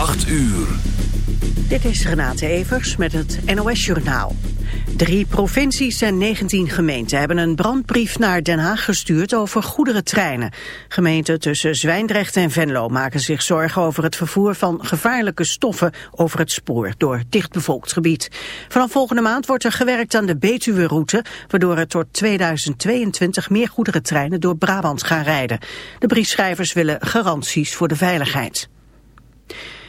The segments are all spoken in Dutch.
8 uur. Dit is Renate Evers met het NOS Journaal. Drie provincies en 19 gemeenten hebben een brandbrief naar Den Haag gestuurd over goederentreinen. Gemeenten tussen Zwijndrecht en Venlo maken zich zorgen over het vervoer van gevaarlijke stoffen over het spoor door dichtbevolkt gebied. Vanaf volgende maand wordt er gewerkt aan de Betuwe-route, waardoor er tot 2022 meer goederentreinen door Brabant gaan rijden. De briefschrijvers willen garanties voor de veiligheid.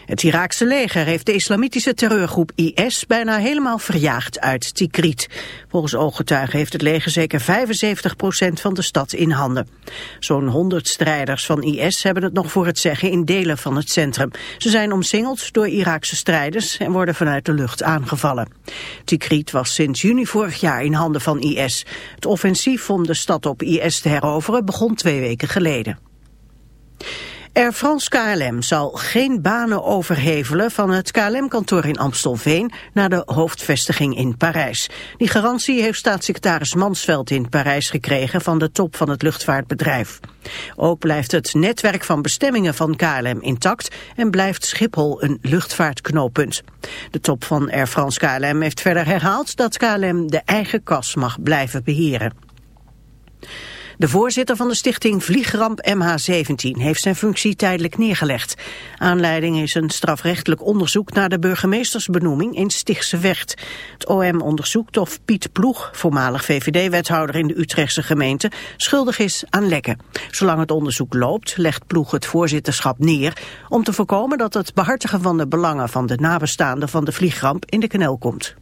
Het Iraakse leger heeft de islamitische terreurgroep IS bijna helemaal verjaagd uit Tikrit. Volgens ooggetuigen heeft het leger zeker 75% van de stad in handen. Zo'n 100 strijders van IS hebben het nog voor het zeggen in delen van het centrum. Ze zijn omsingeld door Iraakse strijders en worden vanuit de lucht aangevallen. Tikrit was sinds juni vorig jaar in handen van IS. Het offensief om de stad op IS te heroveren begon twee weken geleden. Air France KLM zal geen banen overhevelen van het KLM-kantoor in Amstelveen naar de hoofdvestiging in Parijs. Die garantie heeft staatssecretaris Mansveld in Parijs gekregen van de top van het luchtvaartbedrijf. Ook blijft het netwerk van bestemmingen van KLM intact en blijft Schiphol een luchtvaartknooppunt. De top van Air France KLM heeft verder herhaald dat KLM de eigen kas mag blijven beheren. De voorzitter van de stichting Vliegramp MH17 heeft zijn functie tijdelijk neergelegd. Aanleiding is een strafrechtelijk onderzoek naar de burgemeestersbenoeming in Stichtse Vecht. Het OM onderzoekt of Piet Ploeg, voormalig VVD-wethouder in de Utrechtse gemeente, schuldig is aan lekken. Zolang het onderzoek loopt, legt Ploeg het voorzitterschap neer om te voorkomen dat het behartigen van de belangen van de nabestaanden van de vliegramp in de knel komt.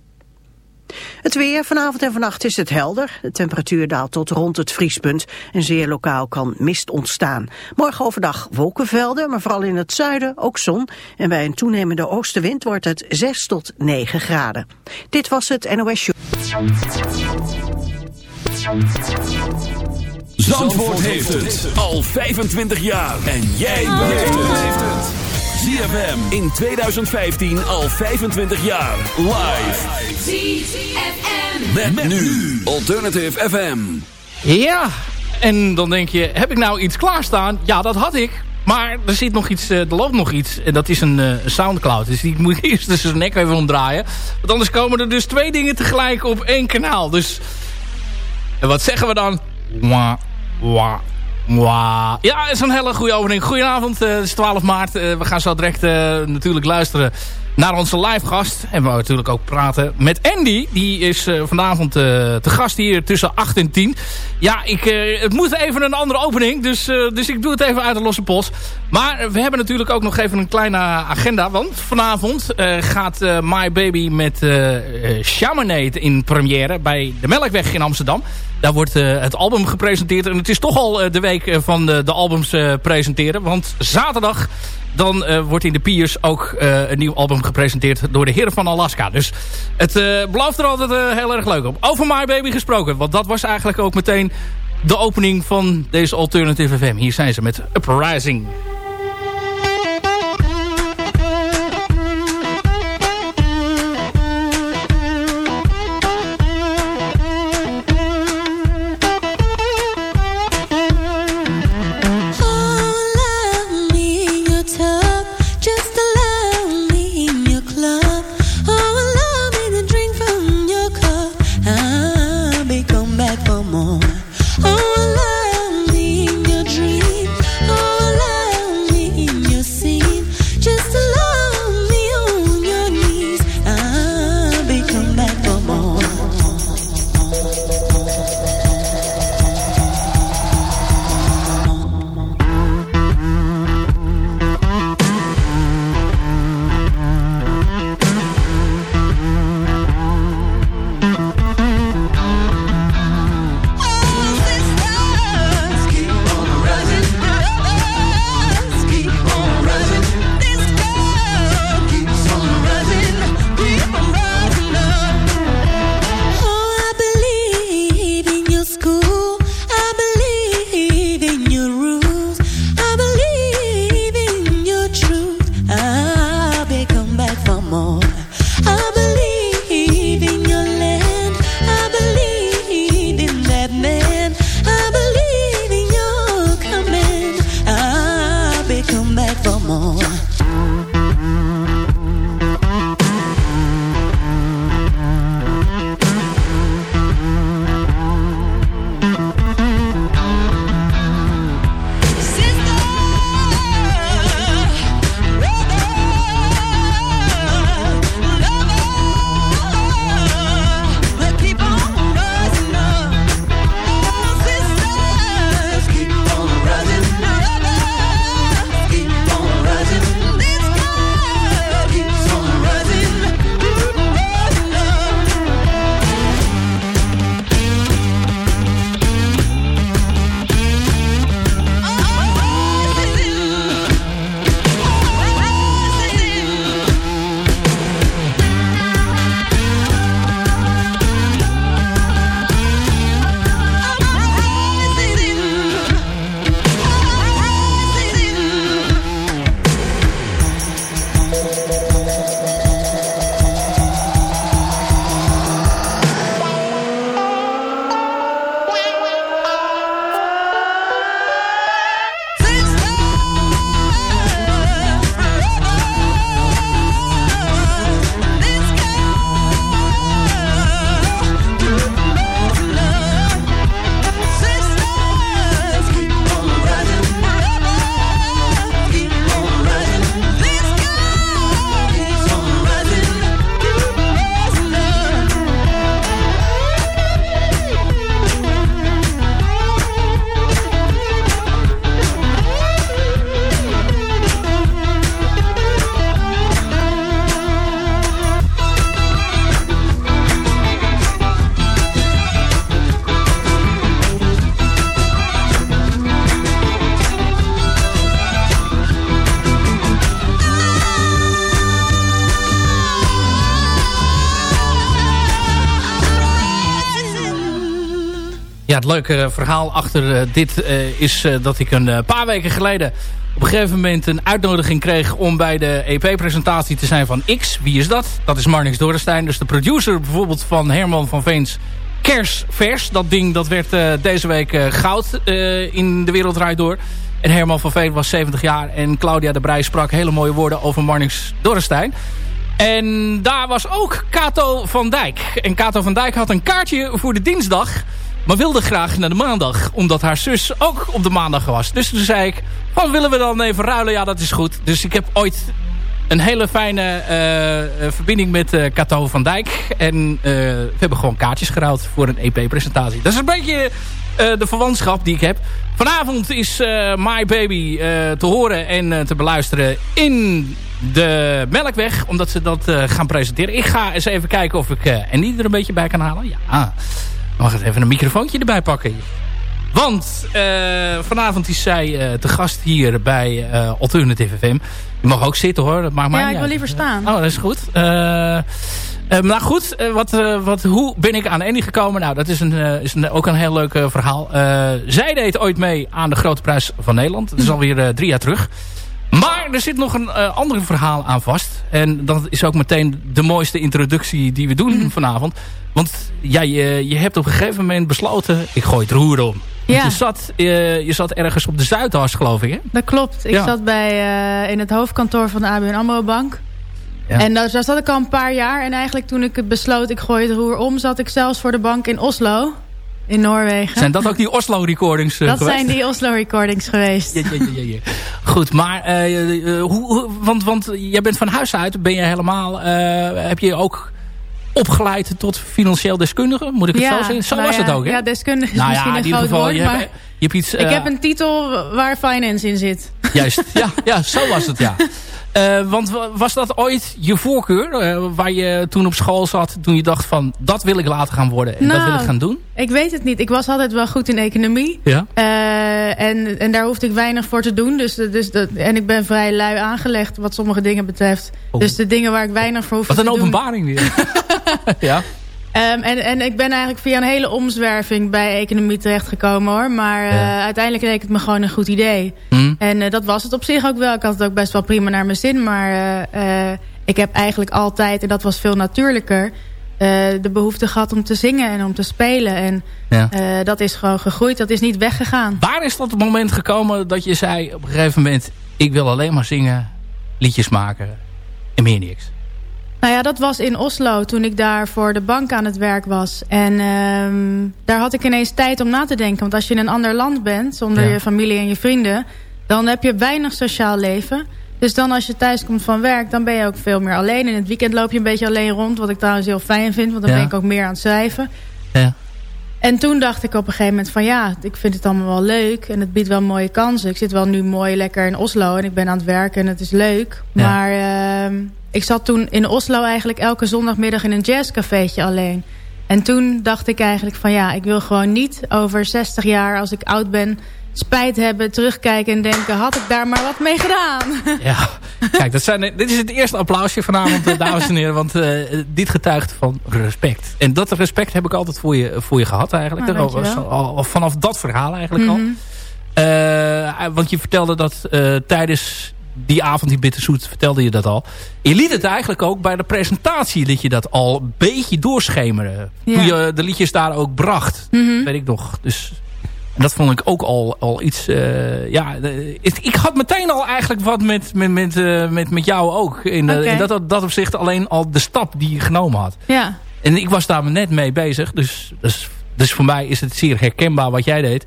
Het weer, vanavond en vannacht is het helder. De temperatuur daalt tot rond het vriespunt en zeer lokaal kan mist ontstaan. Morgen overdag wolkenvelden, maar vooral in het zuiden ook zon. En bij een toenemende oostenwind wordt het 6 tot 9 graden. Dit was het NOS Show. Zandvoort heeft het al 25 jaar. En jij beleeft het. ZFM in 2015 al 25 jaar. Live. ZFM. Met, nu Alternative FM. Ja, en dan denk je, heb ik nou iets klaarstaan? Ja, dat had ik. Maar er zit nog iets, eh, er loopt nog iets. En dat is een uh, Soundcloud. Dus die moet eerst dus zijn nek even omdraaien. Want anders komen er dus twee dingen tegelijk op één kanaal. Dus, en wat zeggen we dan? Wah, wah, Wow. Ja, is een hele goede opening. Goedenavond, uh, het is 12 maart. Uh, we gaan zo direct uh, natuurlijk luisteren naar onze live gast. En we natuurlijk ook praten met Andy. Die is vanavond te gast hier tussen 8 en 10. Ja, ik, het moet even een andere opening. Dus, dus ik doe het even uit de losse post. Maar we hebben natuurlijk ook nog even een kleine agenda. Want vanavond gaat My Baby met Chamonade in première bij de Melkweg in Amsterdam. Daar wordt uh, het album gepresenteerd. En het is toch al uh, de week uh, van de, de albums presenteren. Want zaterdag dan wordt in de Piers ook een nieuw album gepresenteerd door de heren van Alaska. Dus het belooft er altijd heel erg leuk op. Over My Baby gesproken. Want dat was eigenlijk ook meteen de opening van deze Alternative FM. Hier zijn ze met Uprising. Leuke verhaal achter dit is dat ik een paar weken geleden op een gegeven moment een uitnodiging kreeg om bij de EP-presentatie te zijn van X. Wie is dat? Dat is Marnix Dorenstein. Dus de producer bijvoorbeeld van Herman van Veens Kersvers. Dat ding dat werd deze week goud in de wereld door. En Herman van Veen was 70 jaar. En Claudia de Brij sprak hele mooie woorden over Marnix Dorrestein. En daar was ook Kato van Dijk. En Kato van Dijk had een kaartje voor de dinsdag. Maar wilde graag naar de maandag. Omdat haar zus ook op de maandag was. Dus toen zei ik, wat willen we dan even ruilen? Ja, dat is goed. Dus ik heb ooit een hele fijne uh, verbinding met uh, van Dijk. En we hebben gewoon kaartjes geruild voor een EP-presentatie. Dat is een beetje de verwantschap die ik heb. Vanavond is My Baby te horen en te beluisteren in de Melkweg. Omdat ze dat gaan presenteren. Ik ga eens even kijken of ik en die er een beetje bij kan halen. Ja, mag het even een microfoontje erbij pakken. Want uh, vanavond is zij uh, te gast hier bij uh, Alternative FM. Je mag ook zitten hoor, dat maakt mij Ja, ik wil liever staan. Oh, dat is goed. maar goed, wat, wat, hoe ben ik aan Annie gekomen? Nou, dat is, een, is een, ook een heel leuk verhaal. zij deed ooit mee aan de Grote Prijs van Nederland. Dat is alweer drie jaar terug. Maar er zit nog een uh, ander verhaal aan vast. En dat is ook meteen de mooiste introductie die we doen mhm. vanavond. Want ja, je, je hebt op een gegeven moment besloten... ik gooi het roer om. Ja. Je, zat, uh, je zat ergens op de Zuidas, geloof ik, hè? Dat klopt. Ik zat bij, uh, in het hoofdkantoor van de ABN AMRO Bank. Ja. En daar, daar zat ik al een paar jaar. En eigenlijk toen ik besloot, ik gooi het roer om... zat ik zelfs voor de bank in Oslo in Noorwegen. Zijn dat ook die Oslo-recordings uh, Dat zijn die Oslo-recordings geweest. Ja, ja, ja, Goed, maar uh, hoe, want, want jij bent van huis uit, ben je helemaal, heb je ook opgeleid tot financieel deskundige? Moet ik het zo zeggen? Zo nou was het ook, hè? Ja, deskundige is nou misschien een groot woord, je maar... Hebt, je hebt iets, ik heb een titel waar finance in zit. Juist, ja, ja zo was het, ja. Uh, want was dat ooit je voorkeur? Uh, waar je toen op school zat, toen je dacht van... dat wil ik later gaan worden en nou, dat wil ik gaan doen? Ik weet het niet. Ik was altijd wel goed in economie. Ja. Uh, en, en daar hoefde ik weinig voor te doen. Dus, dus dat, en ik ben vrij lui aangelegd wat sommige dingen betreft. Oh. Dus de dingen waar ik weinig voor hoef te doen... Wat een openbaring weer. ja. Um, en, en ik ben eigenlijk via een hele omzwerving bij economie terechtgekomen hoor. Maar uh, uiteindelijk leek het me gewoon een goed idee. Mm. En uh, dat was het op zich ook wel. Ik had het ook best wel prima naar mijn zin. Maar uh, ik heb eigenlijk altijd, en dat was veel natuurlijker... de behoefte gehad om te zingen en om te spelen. En ja. dat is gewoon gegroeid. Dat is niet weggegaan. Waar is dat moment gekomen dat je zei op een gegeven moment... ik wil alleen maar zingen, liedjes maken en meer niks? Nou ja, dat was in Oslo toen ik daar voor de bank aan het werk was. En um, daar had ik ineens tijd om na te denken. Want als je in een ander land bent, zonder je familie en je vrienden... dan heb je weinig sociaal leven. Dus dan als je thuis komt van werk, dan ben je ook veel meer alleen. In het weekend loop je een beetje alleen rond, wat ik trouwens heel fijn vind. Want dan ben ik ook meer aan het schrijven. Ja. En toen dacht ik op een gegeven moment van ja, ik vind het allemaal wel leuk. En het biedt wel mooie kansen. Ik zit wel nu mooi lekker in Oslo en ik ben aan het werken en het is leuk. Maar... Uh, ik zat toen in Oslo eigenlijk elke zondagmiddag in een jazzcafeetje alleen. En toen dacht ik eigenlijk van ja, ik wil gewoon niet over 60 jaar als ik oud ben spijt hebben, terugkijken en denken... had ik daar maar wat mee gedaan. Ja, kijk, dat zijn, dit is het eerste applausje vanavond, eh, dames en heren. Want uh, dit getuigt van respect. En dat respect heb ik altijd voor je, voor je gehad eigenlijk. Nou, al, vanaf dat verhaal eigenlijk al. Mhm. Uh, want je vertelde dat uh, tijdens die avond die Bitterzoet vertelde je dat al. Je liet het eigenlijk ook bij de presentatie liet je dat al een beetje doorschemeren. Ja. Toen je de liedjes daar ook bracht. Mm Weet ik nog. Dus en dat vond ik ook al, al iets... Uh, ja, ik had meteen al eigenlijk wat met, met, met, uh, met, met jou ook. In, okay. in dat, dat opzicht alleen al de stap die je genomen had. Ja. En ik was daar net mee bezig. Dus, dus, dus voor mij is het zeer herkenbaar wat jij deed.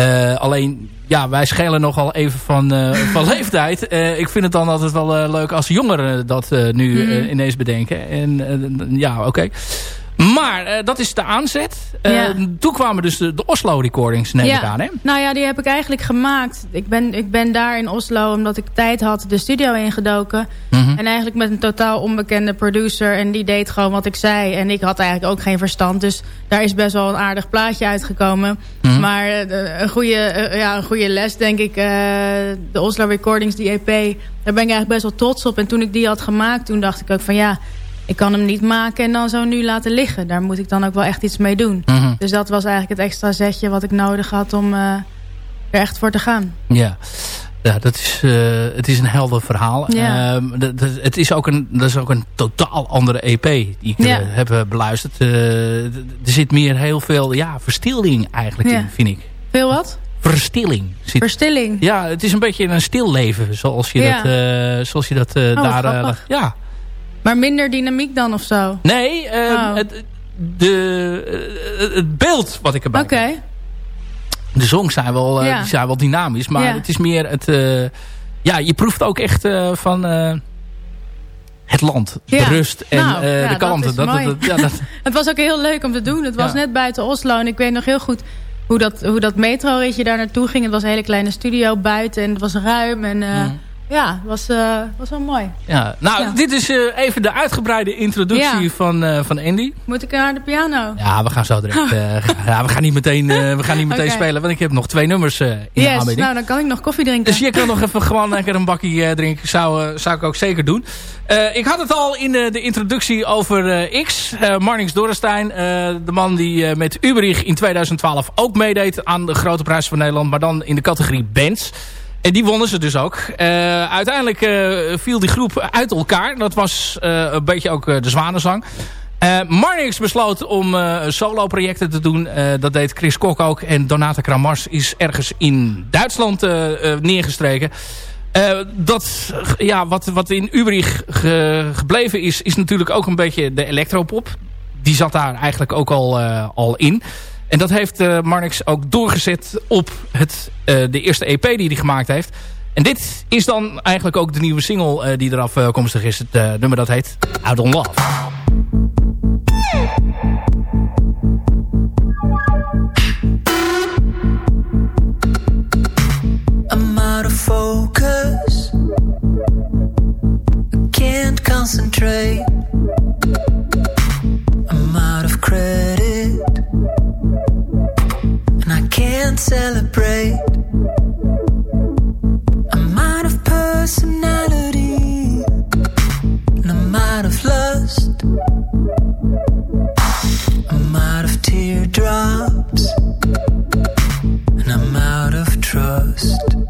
Uh, alleen, ja, wij schelen nogal even van, uh, van leeftijd. Uh, ik vind het dan altijd wel leuk als jongeren dat nu mm. ineens bedenken. En ja, oké. Okay. Maar uh, dat is de aanzet. Uh, ja. Toen kwamen dus de, de Oslo-recordings, neem ja. ik aan. Hè? Nou ja, die heb ik eigenlijk gemaakt. Ik ben, ik ben daar in Oslo, omdat ik tijd had, de studio ingedoken. Mm -hmm. En eigenlijk met een totaal onbekende producer. En die deed gewoon wat ik zei. En ik had eigenlijk ook geen verstand. Dus daar is best wel een aardig plaatje uitgekomen. Mm -hmm. Maar uh, een, goede, ja, een goede les, denk ik. de Oslo Recordings, die EP, daar ben ik eigenlijk best wel trots op. En toen ik die had gemaakt, toen dacht ik ook van ja ik kan hem niet maken en dan zo nu laten liggen. Daar moet ik dan ook wel echt iets mee doen. Mhm. Dus dat was eigenlijk het extra zetje wat ik nodig had om uh, er echt voor te gaan. Ja. Ja, dat is, uh, het is een helder verhaal. Ja. Uh, dat, dat, het is ook een, dat is ook een totaal andere EP die ik ja. heb beluisterd. er zit meer heel veel ja, verstilling eigenlijk ja. in, vind ik. Veel wat? Verstilling. Zit, Verstilling? Ja, het is een beetje een stil leven zoals je dat, zoals je dat Oh, daar... ja. Maar minder dynamiek dan of zo? Nee, ehm, Oh. het, de, eh, het beeld wat ik erbij Oké. heb. De songs zijn wel, eh, Ja. die zijn wel dynamisch. Maar Ja. het is meer het... eh, ja, je proeft ook echt van... het land, de rust en Nou, de dat kalmte. mooi. ja, dat, Het was ook heel leuk om te doen. Het was net buiten Oslo. En ik weet nog heel goed hoe dat, hoe dat metroritje daar naartoe ging. Het was een hele kleine studio buiten. En het was ruim. En Mhm. Ja, het was, eh, was wel mooi. ja. Nou, Ja. dit is eh, even de uitgebreide introductie Ja. van, eh, van Andy. Moet ik naar de piano? Ja, we gaan zo direct... ja, we gaan niet meteen, we gaan niet meteen spelen. Want ik heb nog twee nummers in de yes, aanbieding. nou dan kan ik nog koffie drinken. Dus je kan nog even gewoon lekker een bakje drinken. Zou, zou ik ook zeker doen. Ik had het al in de introductie over X. Marnix Dorrestein. de man die met Uberich in 2012 ook meedeed aan de Grote Prijs van Nederland. Maar dan in de categorie bands. En die wonnen ze dus ook. Eh, uiteindelijk eh, viel die groep uit elkaar. Dat was eh, een beetje ook de zwanenzang. Marnix besloot om solo-projecten te doen. Dat deed Chris Kok ook. En Donata Kramars is ergens in Duitsland neergestreken. Dat, ja, wat, wat in Ubrich ge- gebleven is, is natuurlijk ook een beetje de electropop. Die zat daar eigenlijk ook al, al in. En dat heeft eh Marnix ook doorgezet op het, eh, de eerste EP die hij gemaakt heeft. En dit is dan eigenlijk ook de nieuwe single eh, die eraf komstig is. Het nummer dat heet Out on Love. I'm out of focus. I can't concentrate. I'm out of credit. Can't celebrate. I'm out of personality. And I'm out of lust. I'm out of teardrops. And I'm out of trust.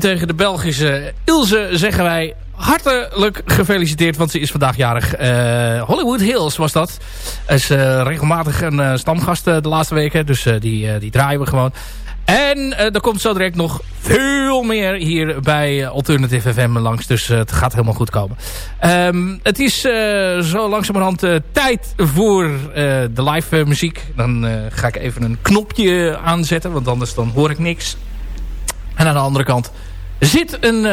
Tegen de Belgische Ilse zeggen wij hartelijk gefeliciteerd. Want ze is vandaag jarig. Uh, Hollywood Hills was dat. Is uh, regelmatig een uh, stamgast de laatste weken. Dus die, die draaien we gewoon. En er komt zo direct nog veel meer hier bij Alternative FM langs. Dus het gaat helemaal goed komen. Um, het is zo langzamerhand tijd voor de live muziek. Dan ga ik even een knopje aanzetten. Want anders dan hoor ik niks. En aan de andere kant zit een,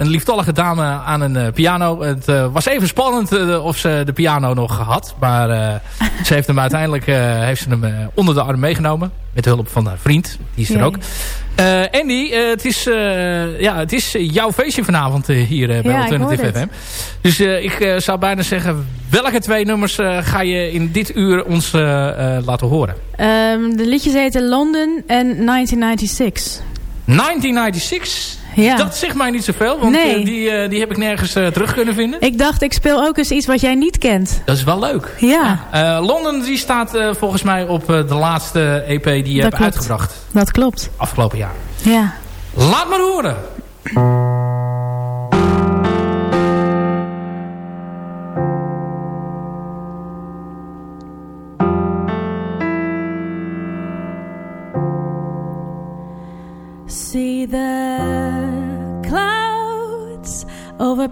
een lieftallige dame aan een piano. Het was even spannend of ze de piano nog had. Maar ze heeft hem uiteindelijk heeft ze hem onder de arm meegenomen. Met hulp van haar vriend. Die is er ook. Andy, het, is, ja, het is jouw feestje vanavond hier bij ja, Alternative FM. Dus ik zou bijna zeggen, welke twee nummers ga je in dit uur ons laten horen? Um, de liedjes heten London en 1996. 1996? Ja. Dat zegt mij niet zoveel, want nee. die, uh, die heb ik nergens uh, terug kunnen vinden. Ik dacht, ik speel ook eens iets wat jij niet kent. Dat is wel leuk. Ja. Londen die staat volgens mij op de laatste EP die je hebt uitgebracht. Dat klopt. Afgelopen jaar. Ja. Laat maar horen.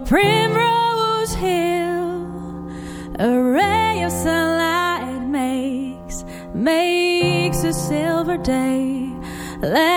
Primrose Hill. A ray of sunlight makes makes a silver day. Let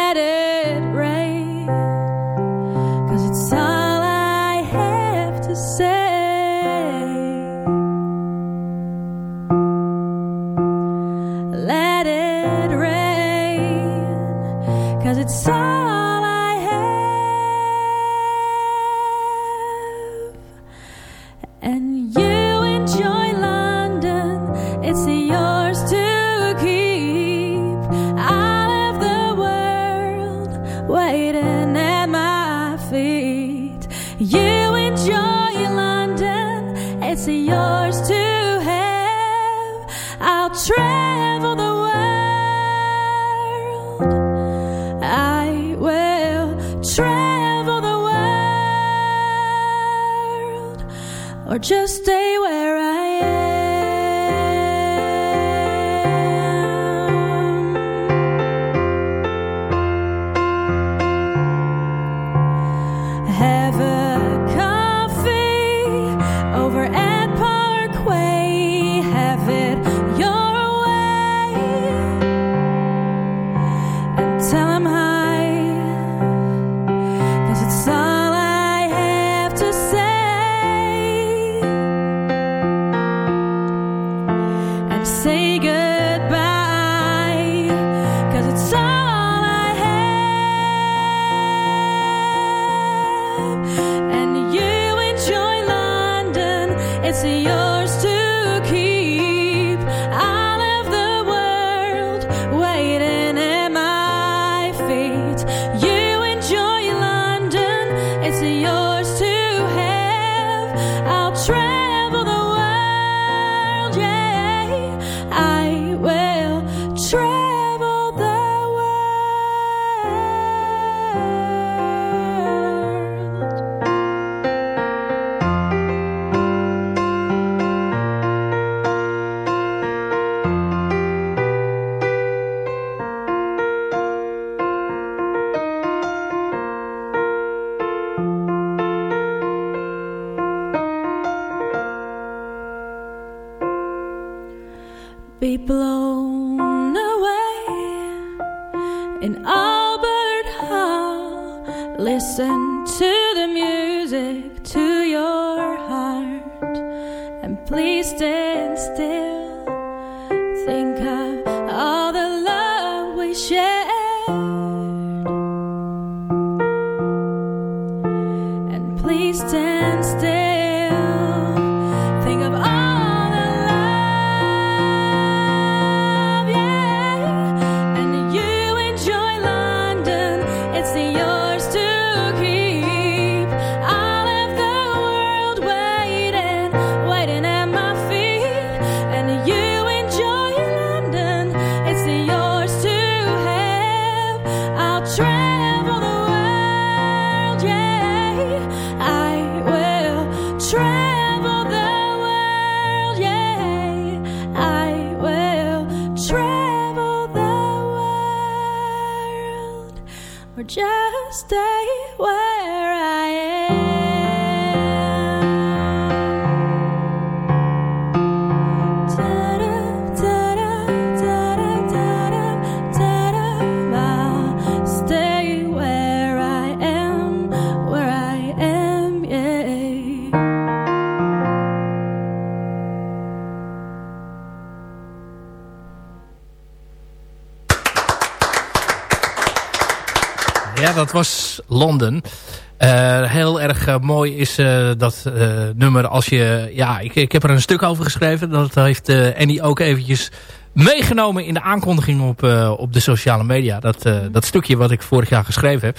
Londen. heel erg mooi is dat nummer als je... Ja, ik, ik heb er een stuk over geschreven. Dat heeft Annie ook eventjes meegenomen in de aankondiging op, op de sociale media. Dat, dat stukje wat ik vorig jaar geschreven heb.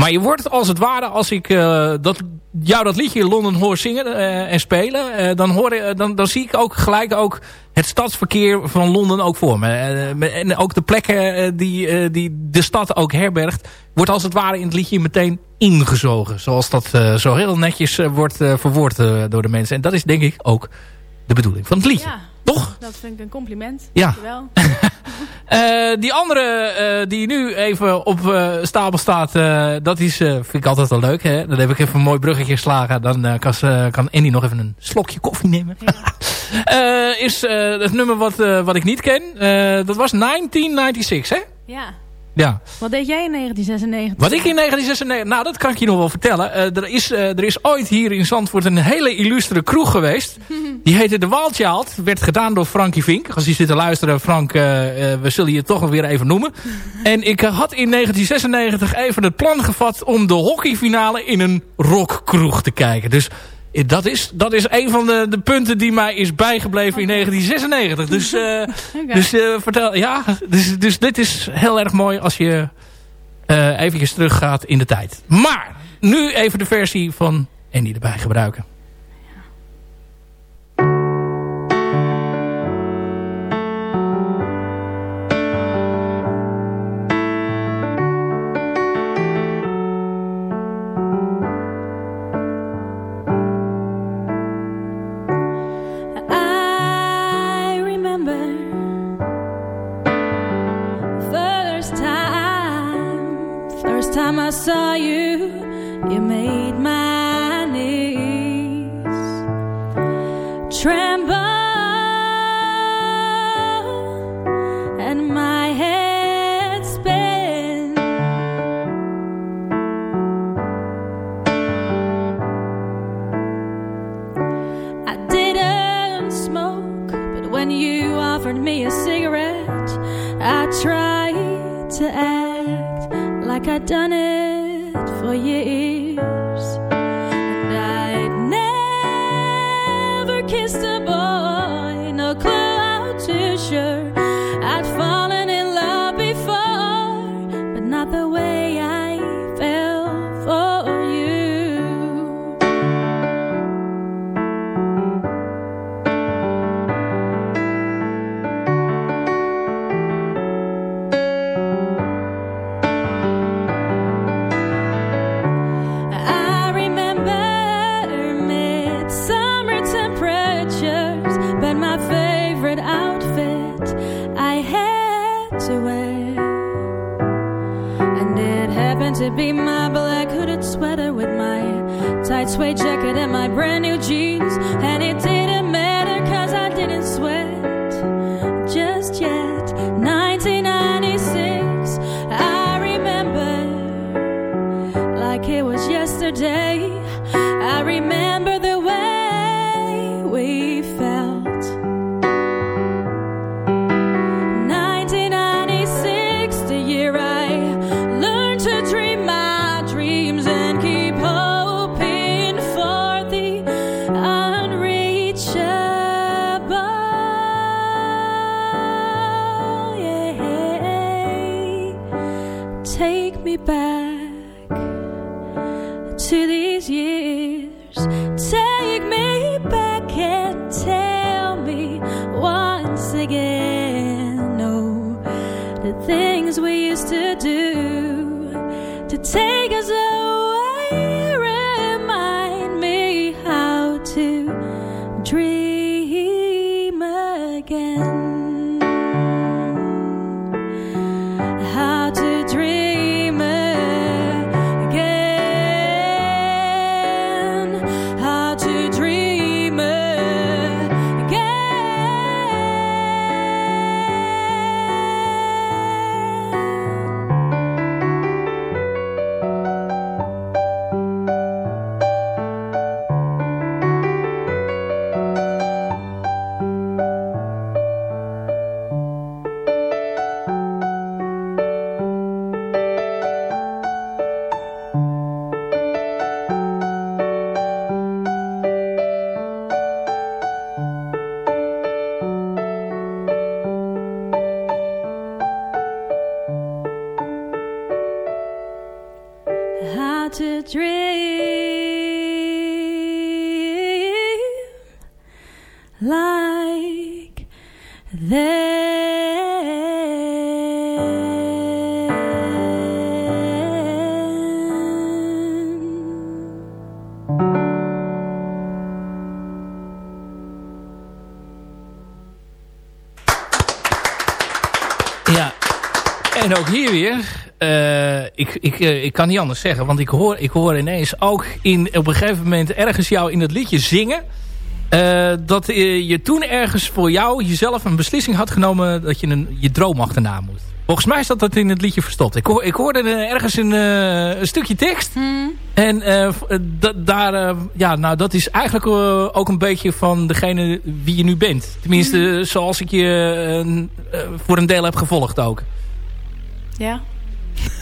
Maar je wordt als het ware, als ik uh, dat, jou dat liedje in Londen hoor zingen uh, en spelen... Uh, dan, hoor, dan, dan zie ik ook gelijk ook het stadsverkeer van Londen ook voor me. en ook de plekken die, die de stad ook herbergt... wordt als het ware in het liedje meteen ingezogen. Zoals dat zo heel netjes wordt verwoord door de mensen. En dat is denk ik ook de bedoeling van het liedje. Toch? Dat vind ik een compliment. Ja. uh, die andere uh, die nu even op uh, stapel staat, dat is, vind ik altijd wel leuk. Hè? Dan heb ik even een mooi bruggetje geslagen. Dan kan, kan Andy nog even een slokje koffie nemen. Ja. is het nummer wat, wat ik niet ken. dat was 1996, hè? Ja. Ja. Wat deed jij in 1996? Wat ik in 1996... Nou, dat kan ik je nog wel vertellen. Uh, er, is, uh, er is ooit hier in Zandvoort een hele illustere kroeg geweest. Die heette De Wildchild. Werd gedaan door Frankie Vink. Als je zit te luisteren, Frank, uh, we zullen je toch weer even noemen. en ik had in 1996 even het plan gevat om de hockeyfinale in een rockkroeg te kijken. Dus dat is, dat is een van de, de punten die mij is bijgebleven in 1996. Dus, uh, dus uh, vertel, ja, dus, dus dit is heel erg mooi als je uh, eventjes teruggaat in de tijd. Maar nu even de versie van Andy erbij gebruiken. me a cigarette. I tried to act like I'd done it for years. Weer. eh, ik, ik, eh, ik kan niet anders zeggen. Want ik hoor, ik hoor ineens ook in, op een gegeven moment ergens jou in het liedje zingen. eh, dat je toen ergens voor jou jezelf een beslissing had genomen dat je een, je droom achterna moet. Volgens mij staat dat in het liedje verstopt. Ik, hoor, ik hoorde ergens een, een stukje tekst. En eh, da- daar, ja, nou, dat is eigenlijk ook een beetje van degene wie je nu bent. Tenminste, zoals ik je voor een deel heb gevolgd ook. Ja.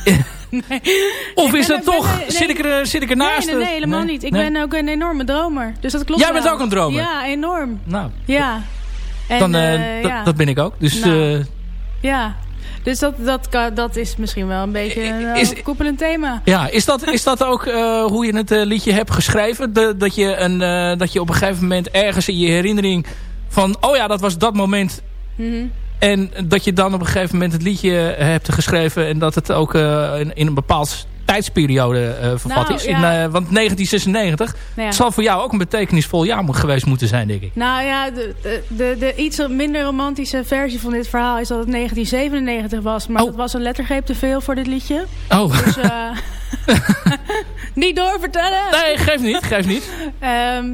Of is dat toch? nee. Zit, ik er, zit ik ernaast? Nee, nee, nee, helemaal niet. Ik ben ook een enorme dromer. Dus dat klopt Jij bent ook een dromer? Ja, enorm. Nou, Ja. En, dan, dat- ja. dat ben ik ook. Dus Nou. eh, Ja. Dus dat, dat, dat is misschien wel een beetje een Is- koepelend thema. ja, is dat, is dat ook hoe je het liedje hebt geschreven? De, dat, je een, dat je op een gegeven moment ergens in je herinnering van... Oh ja, dat was dat moment. Mhm. En dat je dan op een gegeven moment het liedje hebt geschreven... en dat het ook eh, in, in een bepaald tijdsperiode eh, vervat Nou, is. ja. In, eh, want 1996 Nou ja. zal voor jou ook een betekenisvol jaar moet, geweest moeten zijn, denk ik. Nou ja, de, de, de, de iets minder romantische versie van dit verhaal is dat het 1997 was. Maar Oh. dat was een lettergreep te veel voor dit liedje. Oh, Dus eh niet doorvertellen. nee, geef niet, geef niet. Ehm,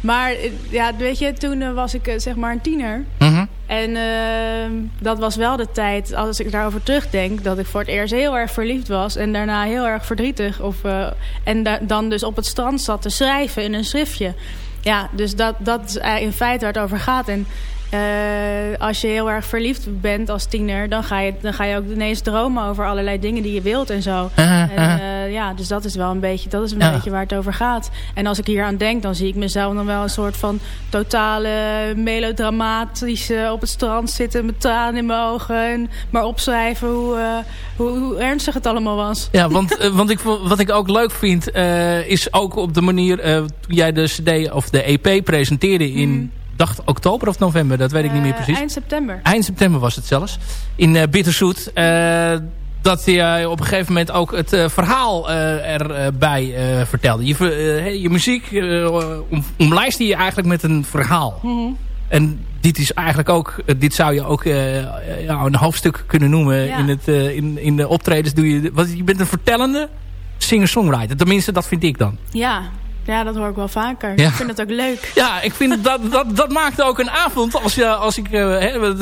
maar eh, ja, weet je, toen eh, was ik eh, zeg maar een tiener. Mhm. En ehm, dat was wel de tijd, als ik daarover terugdenk... dat ik voor het eerst heel erg verliefd was... en daarna heel erg verdrietig. Of, eh, en da- dan dus op het strand zat te schrijven in een schriftje. Ja, dus dat, dat is eh, in feite waar het over gaat. En eh, als je heel erg verliefd bent als tiener... Dan ga, je, dan ga je ook ineens dromen over allerlei dingen die je wilt en zo. En, eh, ja, dus dat is wel een beetje, dat is een Ja. beetje waar het over gaat. En als ik hier aan denk, dan zie ik mezelf dan wel een soort van totale melodramatische op het strand zitten met tranen in mijn ogen. En maar opschrijven hoe, eh, hoe, hoe ernstig het allemaal was. Ja, want, want ik, wat ik ook leuk vind, is ook op de manier toen jij de CD of de EP presenteerde in, dacht oktober of november, dat weet ik niet meer Eh, precies. Eind september. Eind september was het zelfs. In eh Bitterzoet. eh, dat je op een gegeven moment ook het verhaal erbij vertelde. Je, je muziek om, omlijst je eigenlijk met een verhaal. Mhm. En dit is eigenlijk ook, dit zou je ook ja, een hoofdstuk kunnen noemen. Ja. In, het, in, in de optredens doe je, wat, je bent een vertellende singer-songwriter. Tenminste, dat vind ik dan. Ja. Ja, dat hoor ik wel vaker. Ja. Ik vind het ook leuk. Ja, ik vind dat, dat, dat maakt ook een avond. Als, je, als ik, eh, hè,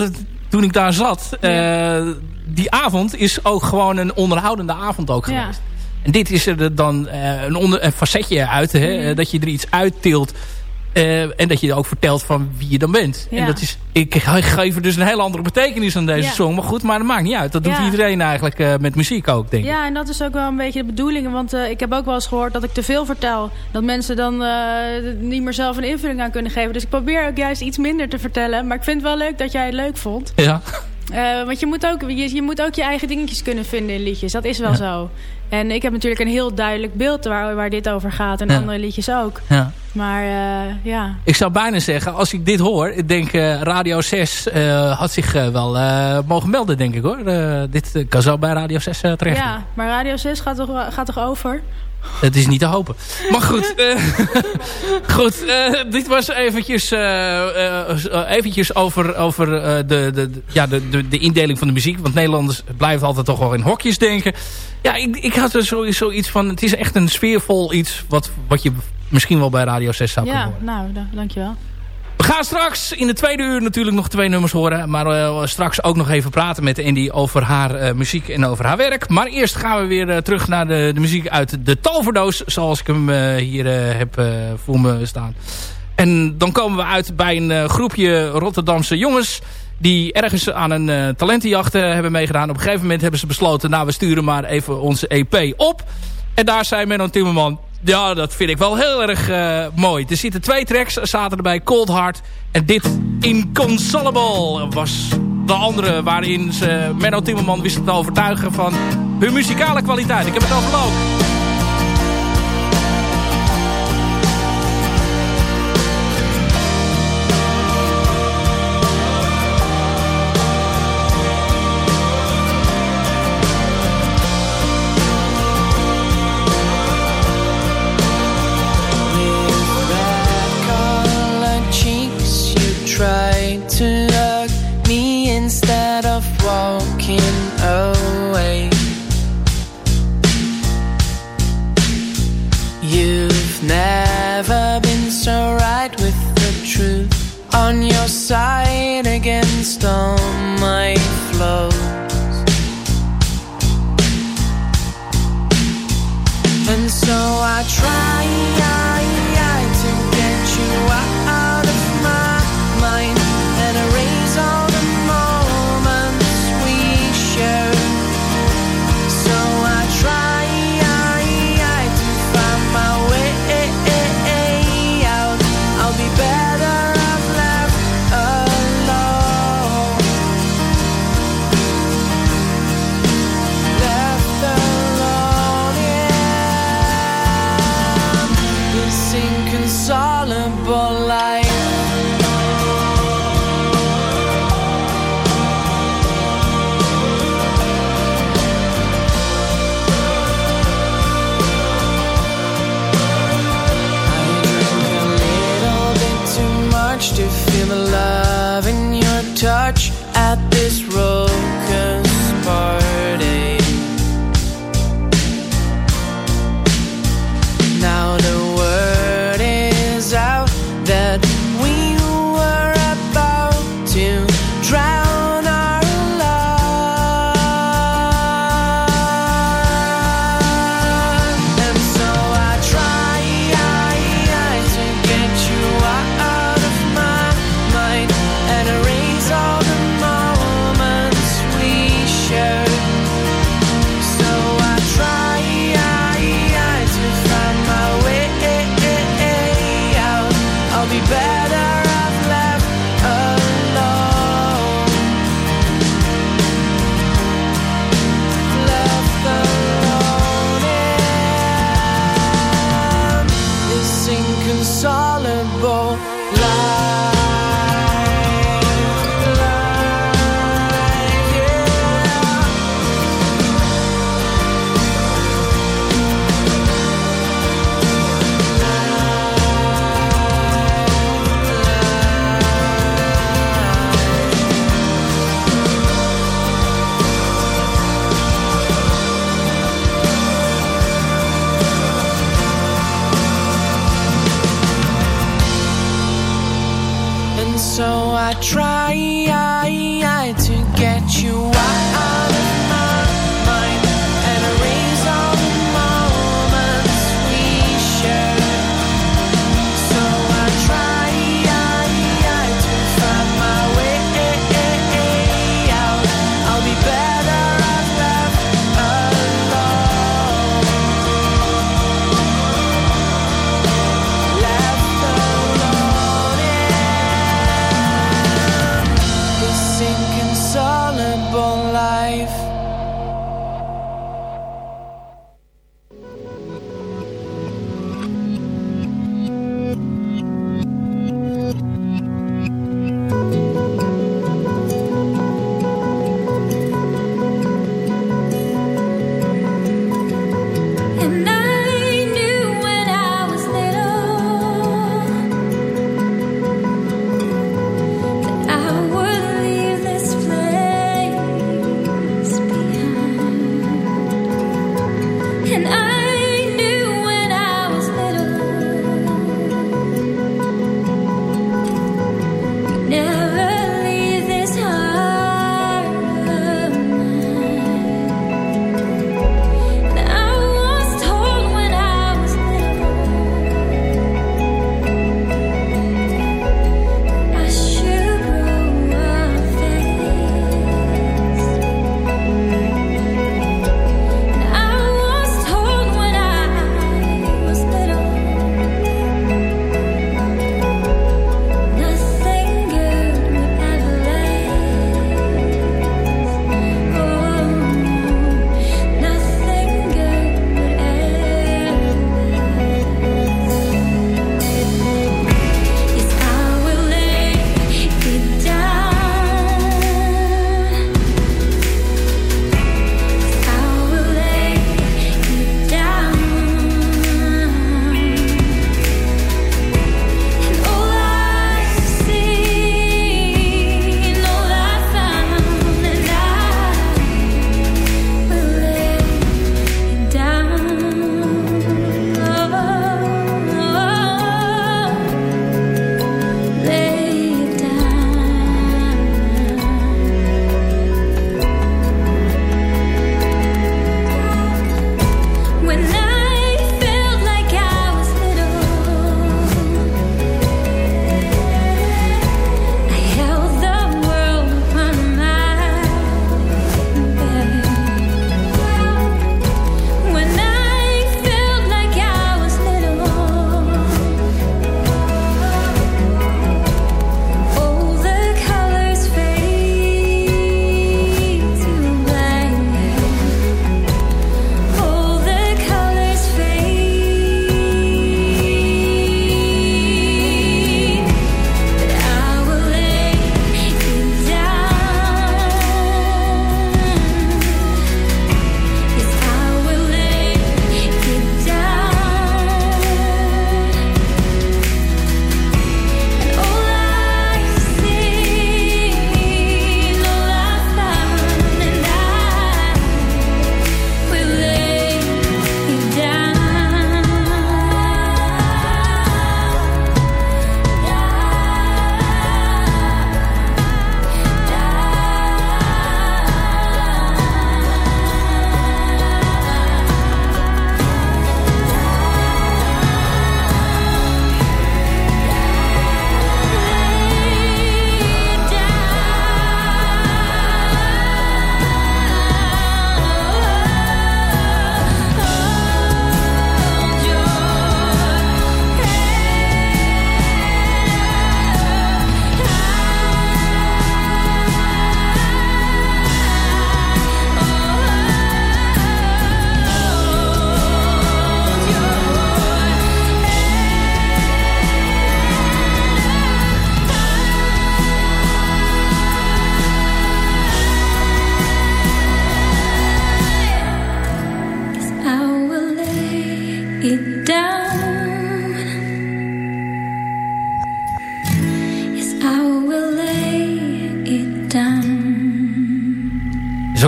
toen ik daar zat. eh, die avond is ook gewoon een onderhoudende avond ook Ja. geweest. En dit is er dan eh, een, onder, een facetje uit. Hè, eh, Dat je er iets uittilt. Eh, en dat je ook vertelt van wie je dan bent. En dat is, ik geef er dus een hele andere betekenis aan deze Ja. song. Maar goed, maar dat maakt niet uit. Dat doet Ja. iedereen eigenlijk eh, met muziek ook, denk ik. Ja, en dat is ook wel een beetje de bedoeling. Want eh, ik heb ook wel eens gehoord dat ik te veel vertel. Dat mensen dan niet meer zelf een invulling aan kunnen geven. Dus ik probeer ook juist iets minder te vertellen. Maar ik vind het wel leuk dat jij het leuk vond. Ja. Eh, want je moet, ook, je, je moet ook je eigen dingetjes kunnen vinden in liedjes. Dat is wel Ja. zo. En ik heb natuurlijk een heel duidelijk beeld waar, waar dit over gaat. En Ja. andere liedjes ook. ja. Maar eh, ja. Ik zou bijna zeggen, als ik dit hoor... Ik denk eh, Radio 6 eh, had zich wel mogen melden, denk ik hoor. Dit kan zo bij Radio 6 eh, terecht. ja, maar Radio 6 gaat toch, gaat toch over? Het is niet te hopen. Maar goed, eh, goed eh, dit was eventjes, eh, eventjes over, over de, de, ja, de, de, de indeling van de muziek. Want Nederlanders blijven altijd toch wel in hokjes denken. Ja, ik, ik had er sowieso iets van... Het is echt een sfeervol iets wat, wat je misschien wel bij Radio 6 zou kunnen Ja, horen. nou, da- dankjewel. We gaan straks in de tweede uur natuurlijk nog twee nummers horen. Maar eh, straks ook nog even praten met Andy over haar eh, muziek en over haar werk. Maar eerst gaan we weer eh, terug naar de, de muziek uit de Toverdoos. Zoals ik hem hier heb voor me staan. En dan komen we uit bij een groepje Rotterdamse jongens. Die ergens aan een talentenjacht hebben meegedaan. Op een gegeven moment hebben ze besloten... Nou, we sturen maar even onze EP op. En daar zei Menno Timmerman... Ja, dat vind ik wel heel erg eh, mooi. Er zitten twee tracks, zaten erbij Cold Heart. En dit Inconsolable was de andere... waarin ze Menno Timmerman wist te overtuigen van hun muzikale kwaliteit. Ik heb het Loke.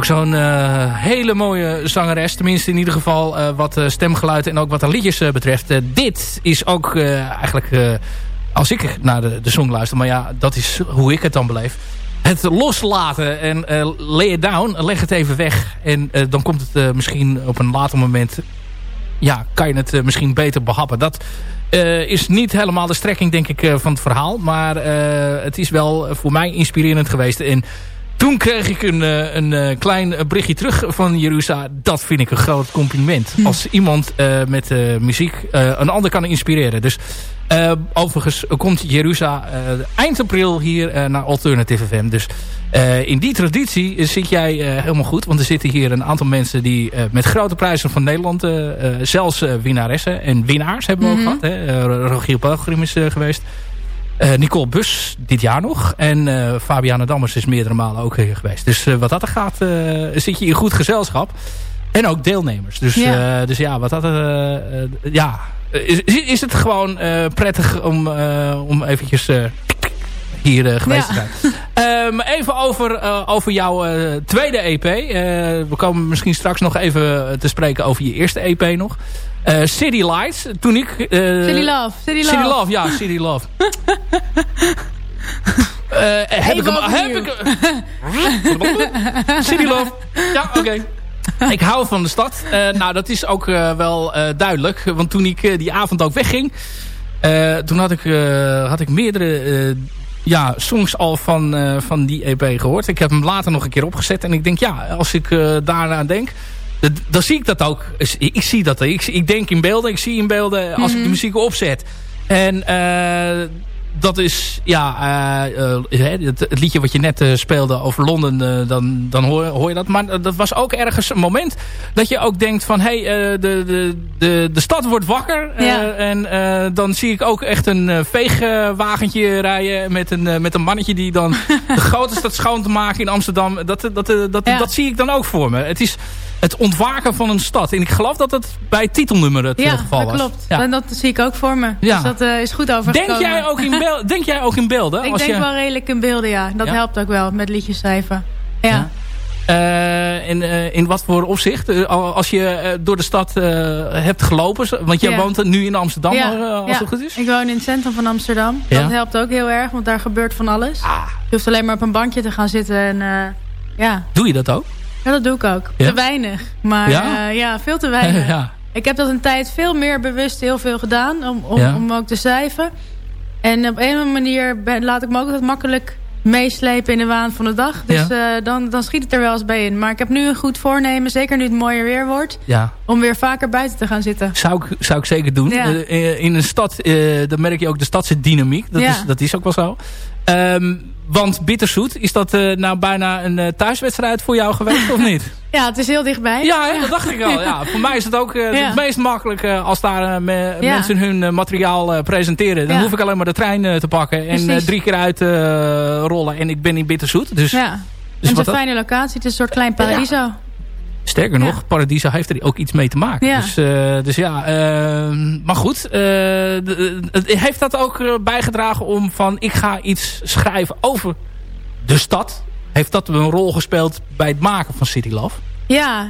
Zo'n hele mooie zangeres. Tenminste in ieder geval wat stemgeluid en ook wat de liedjes betreft. dit is ook eigenlijk, als ik naar de, de song luister... maar ja, dat is hoe ik het dan beleef het loslaten en lay it down. Leg het even weg. En dan komt het misschien op een later moment... Ja, kan je het misschien beter behappen. Dat is niet helemaal de strekking, denk ik, van het verhaal. Maar het is wel voor mij inspirerend geweest. En toen kreeg ik een, een klein berichtje terug van Jerusa. Dat vind ik een groot compliment. Hm. Als iemand met muziek een ander kan inspireren. Dus overigens komt Jerusa eind april hier naar Alternative FM. Dus in die traditie zit jij helemaal goed. Want er zitten hier een aantal mensen die met grote prijzen van Nederland... zelfs winnaressen en winnaars hebben we ook mhm. gehad. Hè. Rogier Pelgrim is geweest. Nicole Bus dit jaar nog. En Fabiana Dammers is meerdere malen ook hier geweest. Dus wat dat er gaat, zit je in goed gezelschap. En ook deelnemers. Dus ja, dus ja wat dat... ja, is, is het gewoon prettig om, om eventjes uh, hier geweest ja. te zijn. um, even over, over jouw tweede EP. we komen misschien straks nog even te spreken over je eerste EP nog. City Lights. Toen ik... City Love. City Love. City Love, ja. City Love. heb ik hem... Heb ik, City Love. Ja, oké. Okay. ik hou van de stad. Uh, nou, dat is ook uh, wel duidelijk. Want toen ik die avond ook wegging... toen had ik, had ik meerdere ja, songs al van, van die EP gehoord. Ik heb hem later nog een keer opgezet. En ik denk, ja, als ik daaraan denk... Dan zie ik dat ook. Ik zie dat. Ik, ik denk in beelden. Ik zie in beelden als ik de mhm. muziek opzet. En dat is, ja, uh, het, het, liedje wat je net uh, speelde over Londen, dan, dan hoor, hoor, je dat. Maar dat was ook ergens een moment dat je ook denkt van, hé, hey, de, de, de, de stad wordt wakker. Ja. en dan zie ik ook echt een veegwagentje rijden met een, met een mannetje die dan de grote stad schoon te maken in Amsterdam. Dat, dat, dat, dat, dat zie ik dan ook voor me. Het is het ontwaken van een stad. En ik geloof dat het bij het titelnummer het ja, geval was. Klopt. Ja, En dat zie ik ook voor me. Ja. Dus dat uh, is goed overgekomen. Denk jij ook in, beeld, denk jij ook in beelden? ik denk wel redelijk in beelden, ja. Dat helpt ook wel met liedjes schrijven. Ja. Uh, in, uh, in wat voor opzicht? als je door de stad hebt gelopen. Want jij woont nu in Amsterdam, als het goed is. ik woon in het centrum van Amsterdam. Dat helpt ook heel erg, want daar gebeurt van alles. Ah. Je hoeft alleen maar op een bankje te gaan zitten. En, ja. Doe je dat ook? Ja, dat doe ik ook. Te weinig. Maar ja, uh, ja veel te weinig. ja. Ik heb dat een tijd veel meer bewust heel veel gedaan. Om, om, om ook te schrijven. En op een manier ben, laat ik me ook wat makkelijk meeslepen in de waan van de dag. Dus uh, dan, dan schiet het er wel eens bij in. Maar ik heb nu een goed voornemen, zeker nu het mooier weer wordt... Ja. om weer vaker buiten te gaan zitten. Zou ik, zou ik zeker doen. Uh, in een stad, uh, dan merk je ook de stadse dynamiek. Dat, is, dat is ook wel zo. Um, want Bitterzoet, is dat uh, nou bijna een uh, thuiswedstrijd voor jou geweest of niet? Ja, het is heel dichtbij. Ja, ja. dat dacht ik al. Ja. voor mij is het ook ja. het meest makkelijk als daar mensen hun materiaal presenteren. Dan hoef ik alleen maar de trein te pakken en drie keer uit rollen en ik ben in Bitterzoet. Dus, ja. Dus het is een fijne locatie. Het is een soort klein paradiso. Sterker nog, ja. Paradiso heeft er ook iets mee te maken. Ja. Dus, uh, dus ja, uh, maar goed. Uh, heeft dat ook bijgedragen om van ik ga iets schrijven over de stad? Heeft dat een rol gespeeld bij het maken van City Love? Ja,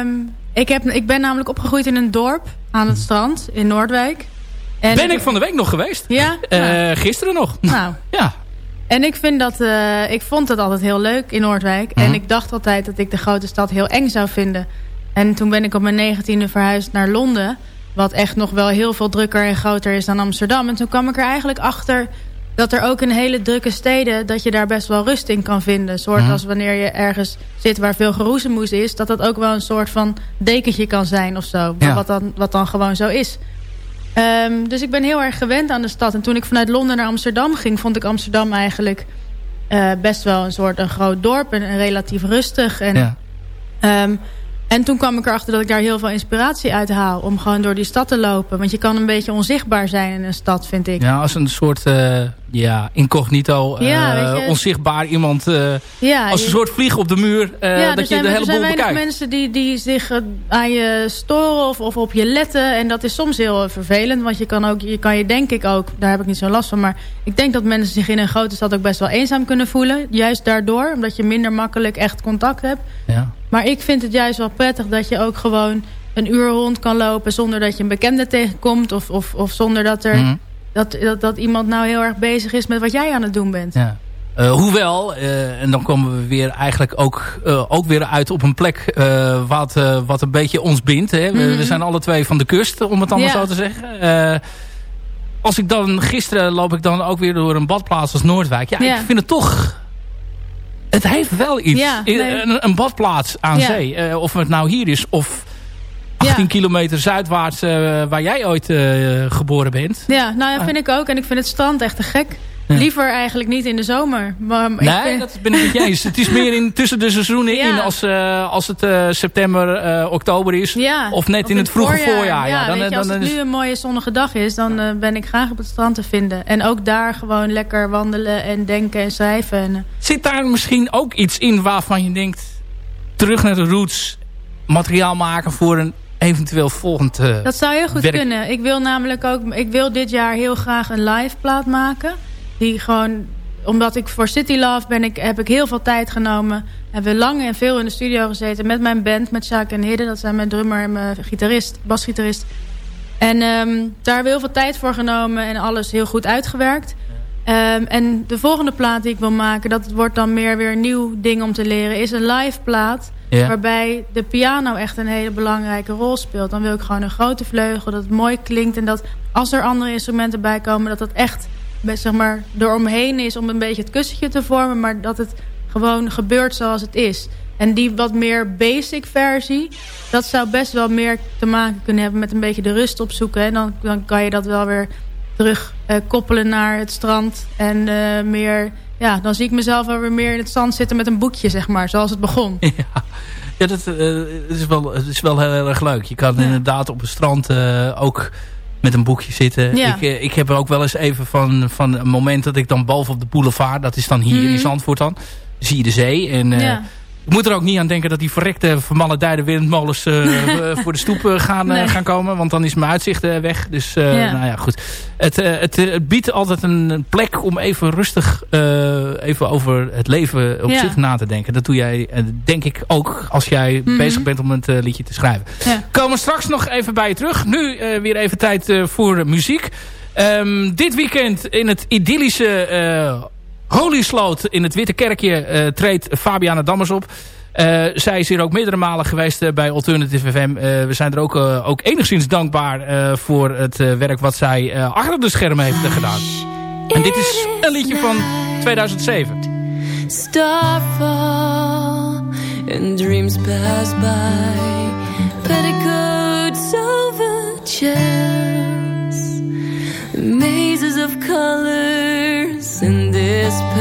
um, ik, heb, ik ben namelijk opgegroeid in een dorp aan het strand in Noordwijk. En ben ik van de week nog geweest? Ja? Nou. Gisteren nog. Nou. ja. En ik, vind dat, uh, ik vond het altijd heel leuk in Noordwijk. En mhm. ik dacht altijd dat ik de grote stad heel eng zou vinden. En toen ben ik op mijn negentiende verhuisd naar Londen. Wat echt nog wel heel veel drukker en groter is dan Amsterdam. En toen kwam ik er eigenlijk achter dat er ook in hele drukke steden... dat je daar best wel rust in kan vinden. Soort mhm. als wanneer je ergens zit waar veel geroezemoes is... dat dat ook wel een soort van dekentje kan zijn of zo. Wat, dan, wat dan gewoon zo is. Um, dus ik ben heel erg gewend aan de stad. En toen ik vanuit Londen naar Amsterdam ging... vond ik Amsterdam eigenlijk uh, best wel een soort een groot dorp. En, relatief rustig. En, ja. um, En toen kwam ik erachter dat ik daar heel veel inspiratie uit haal. Om gewoon door die stad te lopen. Want je kan een beetje onzichtbaar zijn in een stad, vind ik. Ja, als een soort uh, ja, incognito, ja, uh, onzichtbaar iemand. Uh, ja, als een soort vlieg op de muur. Ja, dat je de hele boel bekijkt. Er zijn weinig mensen die, die zich aan je storen of, of op je letten. En dat is soms heel vervelend. Want je kan, ook, je kan je denk ik ook, daar heb ik niet zo last van. Maar ik denk dat mensen zich in een grote stad ook best wel eenzaam kunnen voelen. Juist daardoor, omdat je minder makkelijk echt contact hebt. Ja. Maar ik vind het juist wel prettig dat je ook gewoon een uur rond kan lopen... zonder dat je een bekende tegenkomt. Of, of, of zonder dat, er, mhm. Dat, dat, dat iemand nou heel erg bezig is met wat jij aan het doen bent. Ja. Uh, hoewel, uh, en dan komen we weer eigenlijk ook, uh, ook weer uit op een plek wat, wat een beetje ons bindt. Hè? We, mhm. we, zijn alle twee van de kust, om het anders ja. zo te zeggen. als ik dan, gisteren loop ik dan ook weer door een badplaats als Noordwijk. Ja, ja. ik vind het toch het heeft wel iets. een, een, badplaats aan zee. Of het nou hier is of 18 kilometer zuidwaarts uh, waar jij ooit uh, geboren bent. Ja, nou ja, vind ik ook. En ik vind het strand echt te gek. Liever eigenlijk niet in de zomer. Maar nee, dat ben ik niet eens. het is meer in, tussen de seizoenen in als, uh, als het uh, september, uh, oktober is. Ja, of net in het vroege voorjaar. Ja, dan, dan, als het nu een mooie zonnige dag is, dan ben ik graag op het strand te vinden. En ook daar gewoon lekker wandelen en denken en schrijven. En, Zit daar misschien ook iets in waarvan je denkt... terug naar de roots, materiaal maken voor een eventueel volgend Dat zou heel goed kunnen. Ik wil namelijk ook, ik wil dit jaar heel graag een live plaat maken die gewoon, omdat ik voor City Love ben ik, heb ik heel veel tijd genomen. Hebben we lang en veel in de studio gezeten met mijn band, met Sjaak en Hidde. Dat zijn mijn drummer en mijn gitarist, basgitarist. En um, daar hebben we heel veel tijd voor genomen en alles heel goed uitgewerkt. Um, en de volgende plaat die ik wil maken, dat wordt dan meer weer een nieuw ding om te leren, is een live plaat. Waarbij de piano echt een hele belangrijke rol speelt. Dan wil ik gewoon een grote vleugel, dat het mooi klinkt. En dat als er andere instrumenten bij komen, dat dat echt zeg maar, eromheen is om een beetje het kussentje te vormen. Maar dat het gewoon gebeurt zoals het is. En die wat meer basic versie, dat zou best wel meer te maken kunnen hebben met een beetje de rust opzoeken. En dan, dan kan je dat wel weer terug koppelen naar het strand. En uh, meer, ja, dan zie ik mezelf wel weer meer in het zand zitten met een boekje, zeg maar, zoals het begon. Ja, ja dat uh, is, wel, het is wel heel, erg leuk. Je kan inderdaad op het strand ook met een boekje zitten. Ik, eh, ik heb ook wel eens even van, van een moment dat ik dan boven op de boulevard... dat is dan hier in mhm. Zandvoort dan, zie je de zee. En uh, ik moet er ook niet aan denken dat die verrekte vermaledijde windmolens uh, voor de stoep gaan, nee. gaan komen. Want dan is mijn uitzicht weg. Dus ja. nou ja, goed. Het, het, het, biedt altijd een plek om even rustig even over het leven op zich na te denken. Dat doe jij denk ik ook als jij mhm. bezig bent om het liedje te schrijven. Komen straks nog even bij je terug. Nu weer even tijd voor muziek. Um, dit weekend in het idyllische Holy Sloot in het Witte Kerkje uh, treedt Fabiana Dammers op. Uh, zij is hier ook meerdere malen geweest uh, bij Alternative FM. we zijn er ook, ook enigszins dankbaar voor het werk wat zij achter de schermen heeft gedaan. En dit is een liedje van 2007. Starfall and dreams pass by Petticoats over chairs Mazes of colors in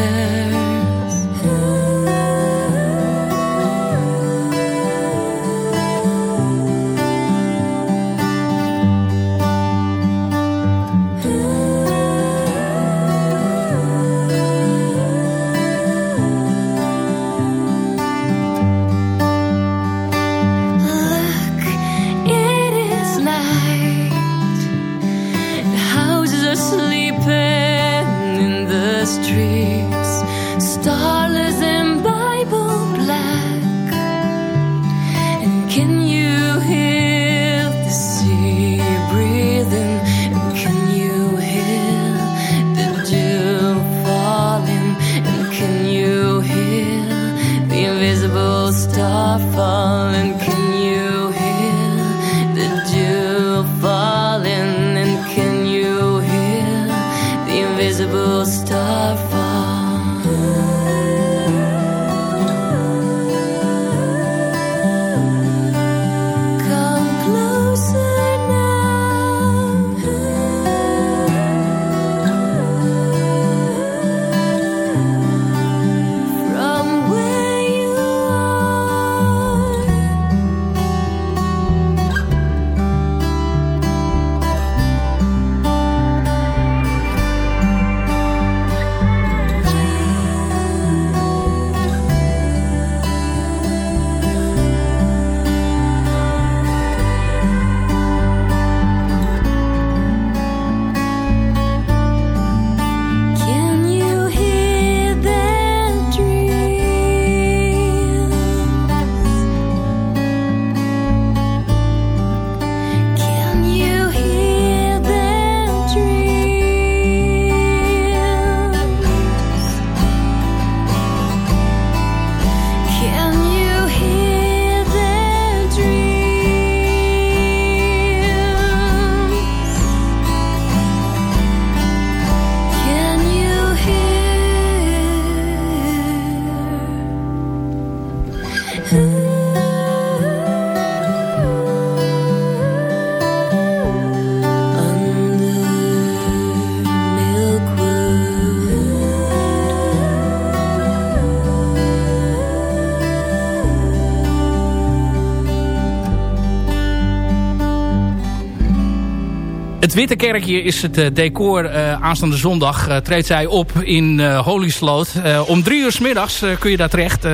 Het Witte Kerkje is het decor. aanstaande zondag treedt zij op in Holy Sloot. om drie uur s middags kun je daar terecht.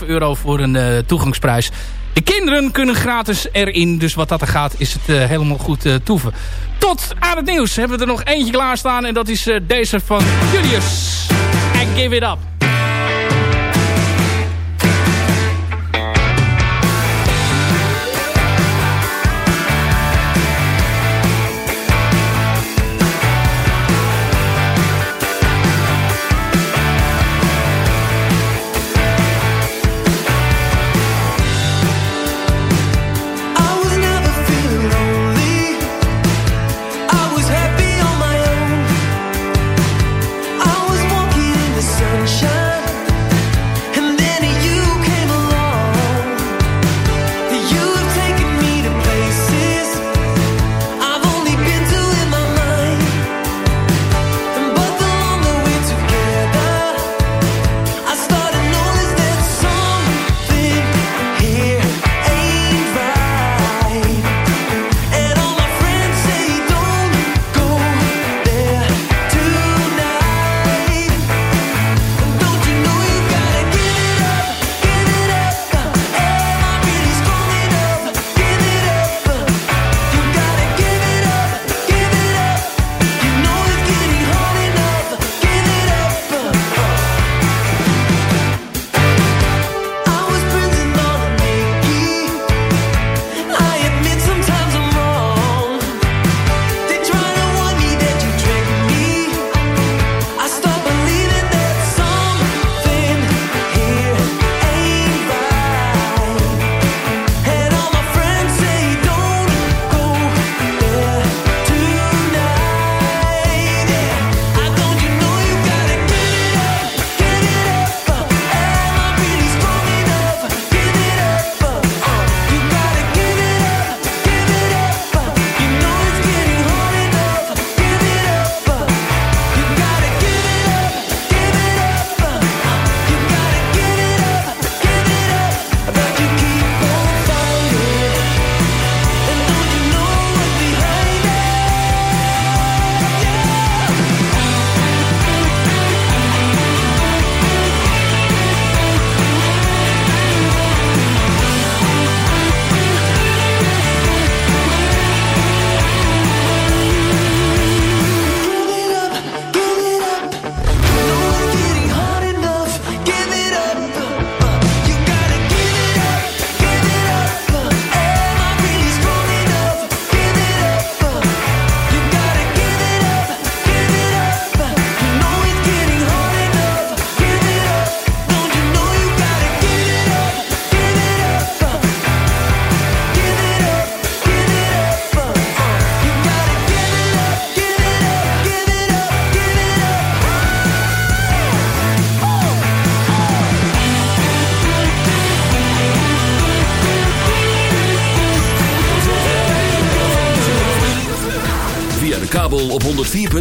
7,5 euro voor een toegangsprijs. De kinderen kunnen gratis erin. Dus wat dat er gaat is het helemaal goed toeven. Tot aan het nieuws hebben we er nog eentje klaarstaan. En dat is deze van Julius. And Give It Up.